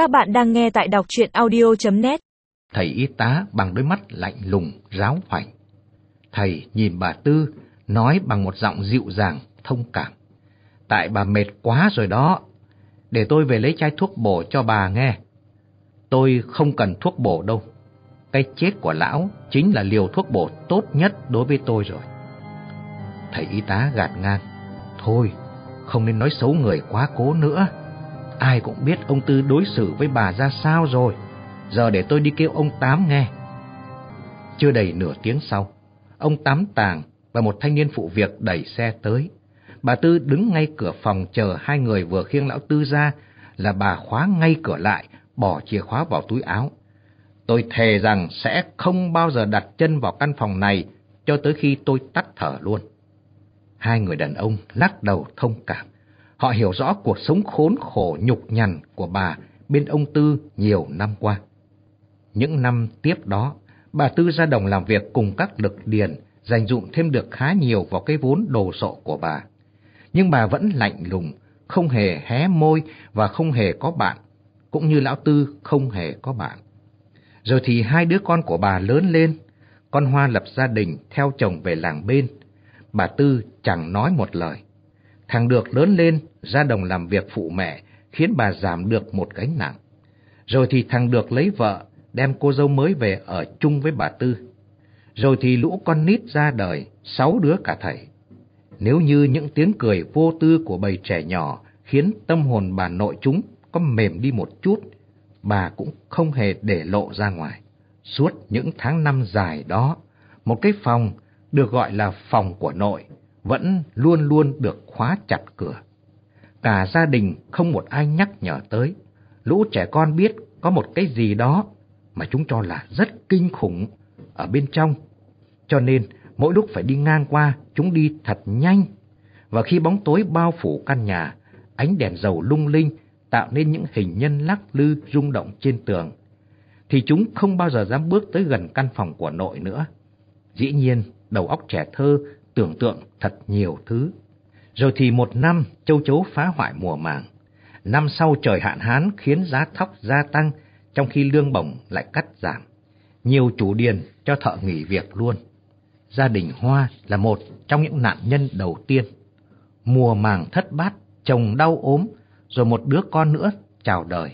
Các bạn đang nghe tại đọc chuyện audio.net Thầy y tá bằng đôi mắt lạnh lùng, ráo hoảnh. Thầy nhìn bà Tư, nói bằng một giọng dịu dàng, thông cảm. Tại bà mệt quá rồi đó, để tôi về lấy chai thuốc bổ cho bà nghe. Tôi không cần thuốc bổ đâu. Cái chết của lão chính là liều thuốc bổ tốt nhất đối với tôi rồi. Thầy y tá gạt ngang. Thôi, không nên nói xấu người quá cố nữa. Ai cũng biết ông Tư đối xử với bà ra sao rồi. Giờ để tôi đi kêu ông Tám nghe. Chưa đầy nửa tiếng sau, ông Tám Tàng và một thanh niên phụ việc đẩy xe tới. Bà Tư đứng ngay cửa phòng chờ hai người vừa khiêng lão Tư ra là bà khóa ngay cửa lại, bỏ chìa khóa vào túi áo. Tôi thề rằng sẽ không bao giờ đặt chân vào căn phòng này cho tới khi tôi tắt thở luôn. Hai người đàn ông lắc đầu thông cảm. Họ hiểu rõ cuộc sống khốn khổ nhục nhằn của bà bên ông Tư nhiều năm qua. Những năm tiếp đó, bà Tư ra đồng làm việc cùng các lực điền, dành dụng thêm được khá nhiều vào cái vốn đồ sộ của bà. Nhưng bà vẫn lạnh lùng, không hề hé môi và không hề có bạn, cũng như lão Tư không hề có bạn. Rồi thì hai đứa con của bà lớn lên, con Hoa lập gia đình theo chồng về làng bên. Bà Tư chẳng nói một lời. Thằng được lớn lên, ra đồng làm việc phụ mẹ, khiến bà giảm được một gánh nặng. Rồi thì thằng được lấy vợ, đem cô dâu mới về ở chung với bà Tư. Rồi thì lũ con nít ra đời, sáu đứa cả thầy. Nếu như những tiếng cười vô tư của bầy trẻ nhỏ khiến tâm hồn bà nội chúng có mềm đi một chút, bà cũng không hề để lộ ra ngoài. Suốt những tháng năm dài đó, một cái phòng được gọi là phòng của nội vẫn luôn luôn được khóa chặt cửa. Cả gia đình không một ai nhắc nhở tới. Lũ trẻ con biết có một cái gì đó mà chúng cho là rất kinh khủng ở bên trong. Cho nên mỗi lúc phải đi ngang qua, chúng đi thật nhanh. Và khi bóng tối bao phủ căn nhà, ánh đèn dầu lung linh tạo nên những hình nhân lắc lư rung động trên tường, thì chúng không bao giờ dám bước tới gần căn phòng của nội nữa. Dĩ nhiên, đầu óc trẻ thơ tưởng tượng thật nhiều thứ. Rồi thì một năm châu chấu phá hoại mùa màng. Năm sau trời hạn hán khiến giá thóc gia tăng, trong khi lương bổng lại cắt giảm. Nhiều chủ điền cho thợ nghỉ việc luôn. Gia đình Hoa là một trong những nạn nhân đầu tiên. Mùa màng thất bát, chồng đau ốm, rồi một đứa con nữa chào đời.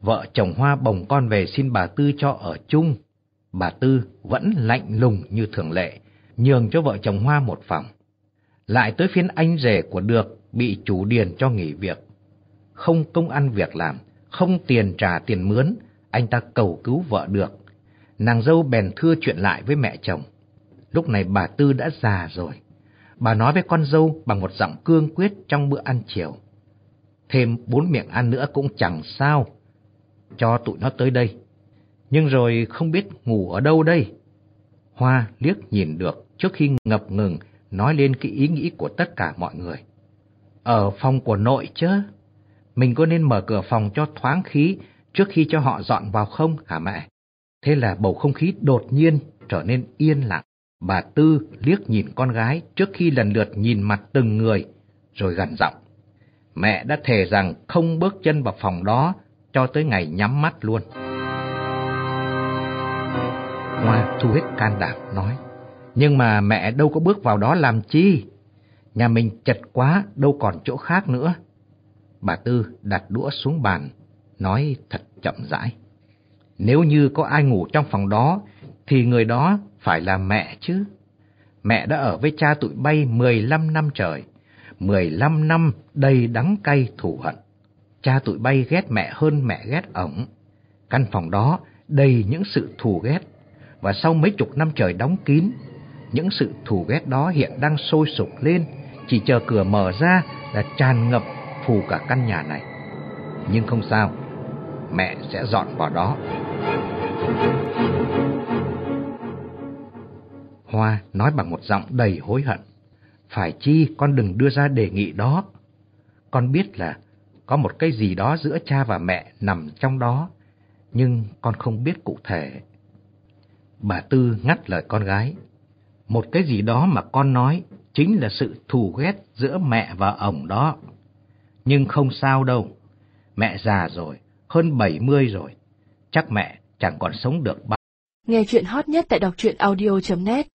Vợ chồng Hoa bồng con về xin bà Tư cho ở chung. Bà Tư vẫn lạnh lùng như thường lệ, nhường cho vợ chồng Hoa một phòng. Lại tới phiên anh rể của Được bị chủ điền cho nghỉ việc. Không công ăn việc làm, không tiền trả tiền mướn, anh ta cầu cứu vợ Được. Nàng dâu bèn thưa chuyện lại với mẹ chồng. Lúc này bà Tư đã già rồi. Bà nói với con dâu bằng một giọng cương quyết trong bữa ăn chiều. Thêm bốn miệng ăn nữa cũng chẳng sao. Cho tụi nó tới đây. Nhưng rồi không biết ngủ ở đâu đây. Hoa liếc nhìn được trước khi ngập ngừng nói lên cái ý nghĩ của tất cả mọi người. Ở phòng của nội chứ? Mình có nên mở cửa phòng cho thoáng khí trước khi cho họ dọn vào không hả mẹ? Thế là bầu không khí đột nhiên trở nên yên lặng. Bà Tư liếc nhìn con gái trước khi lần lượt nhìn mặt từng người, rồi gần giọng. Mẹ đã thề rằng không bước chân vào phòng đó cho tới ngày nhắm mắt luôn. Hoa thu hết can đảm nói. Nhưng mà mẹ đâu có bước vào đó làm chi? Nhà mình chật quá, đâu còn chỗ khác nữa. Bà Tư đặt đũa xuống bàn, nói thật chậm rãi. Nếu như có ai ngủ trong phòng đó, thì người đó phải là mẹ chứ. Mẹ đã ở với cha tụi bay 15 năm trời, 15 năm đầy đắng cay thù hận. Cha tụi bay ghét mẹ hơn mẹ ghét ổng. Căn phòng đó đầy những sự thù ghét, và sau mấy chục năm trời đóng kín, những sự thù ghét đó hiện đang sôi sục lên, chỉ chờ cửa mở ra là tràn ngập phù cả căn nhà này. Nhưng không sao, mẹ sẽ dọn vào đó. Hoa nói bằng một giọng đầy hối hận. Phải chi con đừng đưa ra đề nghị đó. Con biết là có một cái gì đó giữa cha và mẹ nằm trong đó, nhưng con không biết cụ thể. Bà Tư ngắt lời con gái. Một cái gì đó mà con nói chính là sự thù ghét giữa mẹ và ổng đó. Nhưng không sao đâu. Mẹ già rồi, hơn 70 rồi. Chắc mẹ chẳng còn sống được bao. Nghe chuyện hot nhất tại đọc truyện audio.net